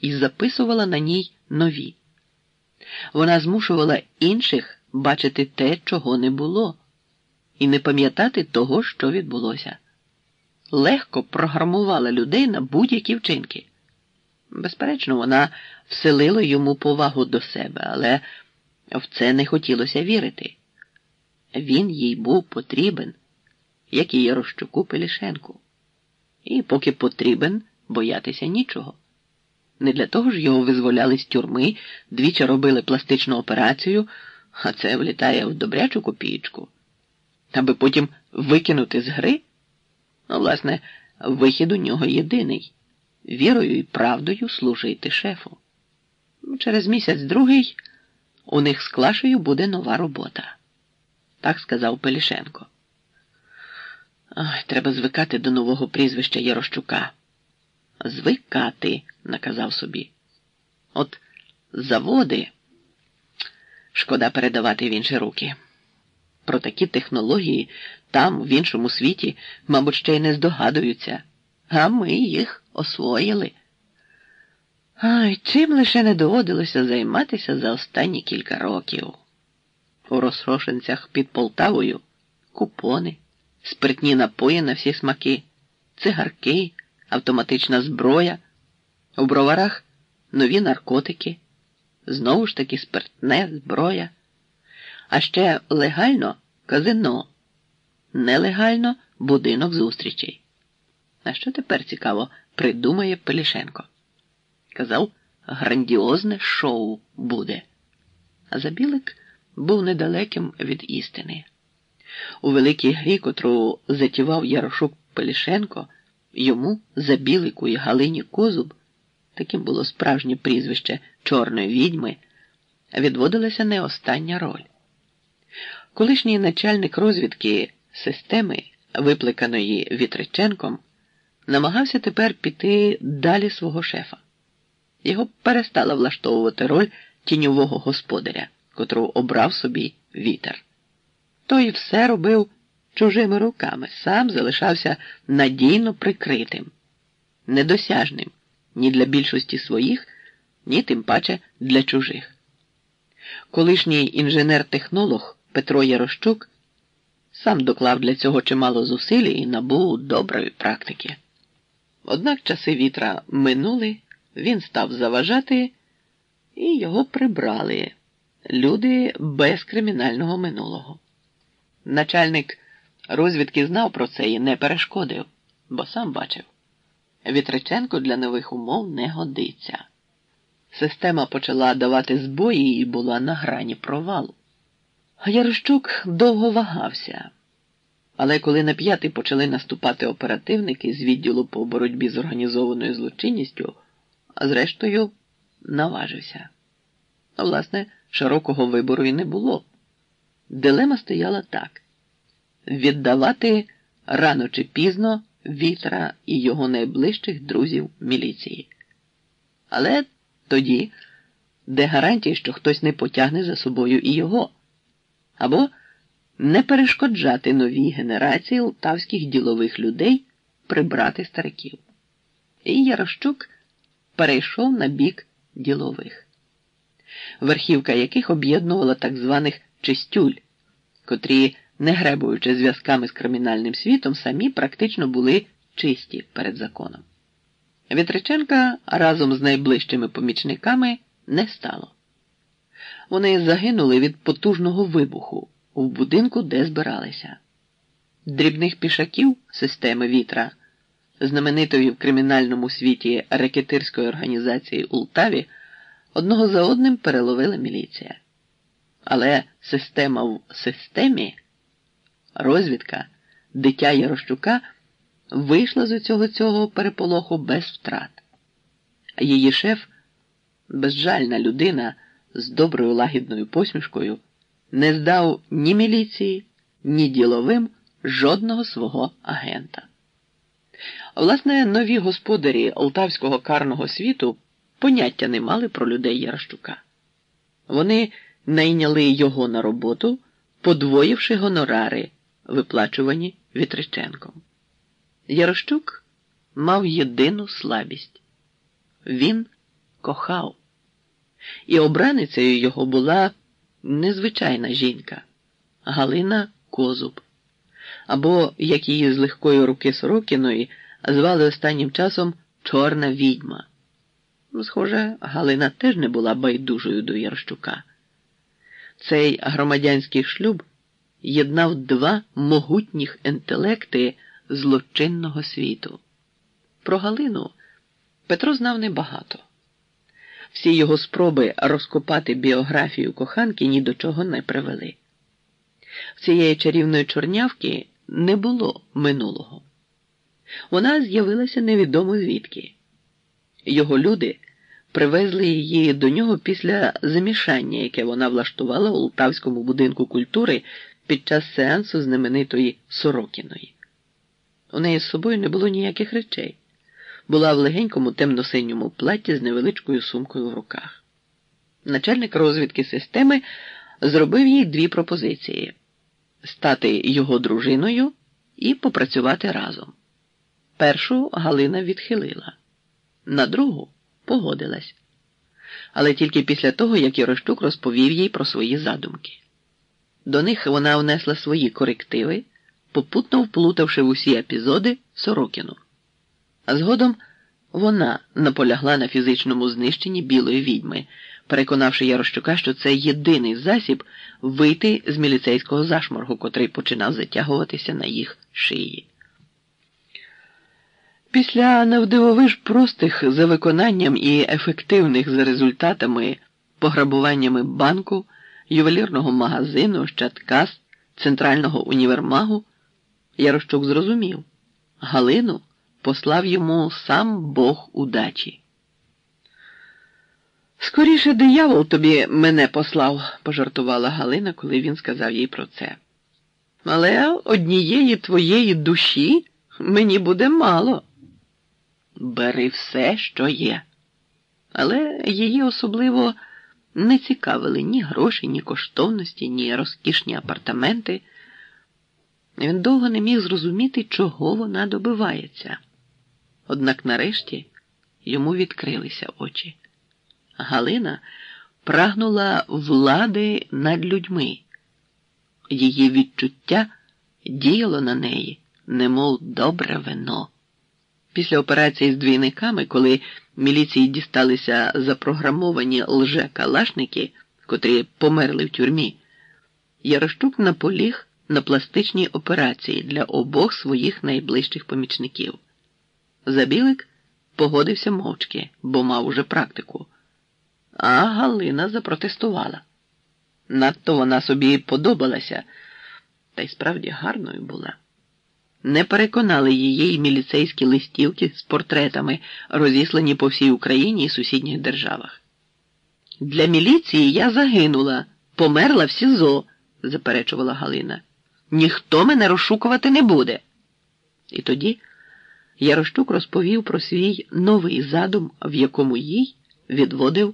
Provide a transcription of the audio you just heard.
і записувала на ній нові. Вона змушувала інших бачити те, чого не було, і не пам'ятати того, що відбулося. Легко програмувала людей на будь-які вчинки. Безперечно, вона вселила йому повагу до себе, але в це не хотілося вірити. Він їй був потрібен, як і Ярощуку Пелішенку. І поки потрібен, боятися нічого. Не для того ж його визволяли з тюрми, двічі робили пластичну операцію, а це влітає в добрячу копійку. Аби потім викинути з гри. Ну, власне, вихід у нього єдиний вірою і правдою служити шефу. Через місяць другий у них з Клашею буде нова робота. Так сказав Пелішенко. Ой, треба звикати до нового прізвища Ярощука. Звикати, наказав собі. От заводи шкода передавати в інші руки. Про такі технології там, в іншому світі, мабуть, ще й не здогадуються, а ми їх освоїли. Ай, чим лише не доводилося займатися за останні кілька років. У розрошенцях під Полтавою купони, спиртні напої на всі смаки, цигарки, автоматична зброя, у броварах нові наркотики, знову ж таки спиртне зброя, а ще легально казино, нелегально будинок зустрічей. А що тепер цікаво придумає Пелішенко? Казав, грандіозне шоу буде. А Забілик був недалеким від істини. У великій грі, котру затівав Ярошук Пелішенко, йому Забілику і Галині Козуб, таким було справжнє прізвище чорної відьми, відводилася не остання роль. Колишній начальник розвідки системи, випликаної Вітриченком, намагався тепер піти далі свого шефа. Його перестала влаштовувати роль тіньового господаря, котру обрав собі вітер. Той все робив чужими руками, сам залишався надійно прикритим, недосяжним ні для більшості своїх, ні тим паче для чужих. Колишній інженер-технолог Петро Ярощук сам доклав для цього чимало зусиль і набув доброї практики. Однак часи вітра минули, він став заважати, і його прибрали люди без кримінального минулого. Начальник розвідки знав про це і не перешкодив, бо сам бачив. Вітриченко для нових умов не годиться. Система почала давати збої і була на грані провалу. Ярощук довго вагався. Але коли на п'ятий почали наступати оперативники з відділу по боротьбі з організованою злочинністю, зрештою наважився. Власне, широкого вибору і не було. Дилема стояла так: віддавати рано чи пізно вітра і його найближчих друзів міліції. Але тоді, де гарантії, що хтось не потягне за собою і його, або не перешкоджати новій генерації лтавських ділових людей прибрати стариків. І Ярощук перейшов на бік ділових, верхівка яких об'єднувала так званих чистюль, котрі, не гребуючи зв'язками з кримінальним світом, самі практично були чисті перед законом. Вітриченка разом з найближчими помічниками не стало. Вони загинули від потужного вибуху в будинку, де збиралися. Дрібних пішаків системи вітра, знаменитої в кримінальному світі рекетирської організації Ултаві, одного за одним переловила міліція. Але система в системі, розвідка, дитя Ярощука вийшла з усього цього переполоху без втрат. Її шеф, безжальна людина з доброю лагідною посмішкою не здав ні міліції, ні діловим жодного свого агента. Власне, нові господарі Олтавського карного світу поняття не мали про людей Ярощука. Вони найняли його на роботу, подвоївши гонорари, виплачувані Вітриченком. Ярощук мав єдину слабість він кохав. І обраницею його була незвичайна жінка Галина Козуб, або, як її з легкої руки Сорокіної, звали останнім часом Чорна відьма. Схоже, Галина теж не була байдужою до Ярщука. Цей громадянський шлюб єднав два могутніх інтелекти злочинного світу. Про Галину Петро знав небагато. Всі його спроби розкопати біографію коханки ні до чого не привели. В цієї чарівної чорнявки не було минулого. Вона з'явилася невідомо звідки. Його люди привезли її до нього після замішання, яке вона влаштувала у Лтавському будинку культури під час сеансу знаменитої Сорокіної. У неї з собою не було ніяких речей. Була в легенькому темно-синьому платі з невеличкою сумкою в руках. Начальник розвідки системи зробив їй дві пропозиції стати його дружиною і попрацювати разом. Першу Галина відхилила, на другу погодилась, але тільки після того, як Ярощук розповів їй про свої задумки. До них вона внесла свої корективи, попутно вплутавши в усі епізоди Сорокіну. А згодом вона наполягла на фізичному знищенні білої відьми, переконавши Ярощука, що це єдиний засіб вийти з міліцейського зашморгу, котрий починав затягуватися на їх шиї. Після навдивовиж простих за виконанням і ефективних за результатами пограбуваннями банку, ювелірного магазину, щаткас, центрального універмагу, Ярощук зрозумів Галину послав йому сам Бог удачі. Скоріше диявол тобі мене послав, пожартувала Галина, коли він сказав їй про це. Але однієї твоєї душі мені буде мало. Бери все, що є. Але її особливо не цікавили ні гроші, ні коштовності, ні розкішні апартаменти. Він довго не міг зрозуміти, чого вона добивається. Однак нарешті йому відкрилися очі. Галина прагнула влади над людьми. Її відчуття діяло на неї, немов добре вино. Після операції з двійниками, коли міліції дісталися запрограмовані лже-калашники, котрі померли в тюрмі, Ярощук наполіг на пластичній операції для обох своїх найближчих помічників. Забілик погодився мовчки, бо мав уже практику. А Галина запротестувала. Надто вона собі подобалася, та й справді гарною була. Не переконали її й міліцейські листівки з портретами, розіслані по всій Україні і сусідніх державах. Для міліції я загинула, померла в СІЗО, заперечувала Галина. Ніхто мене розшукувати не буде. І тоді Ярощук розповів про свій новий задум, в якому їй відводив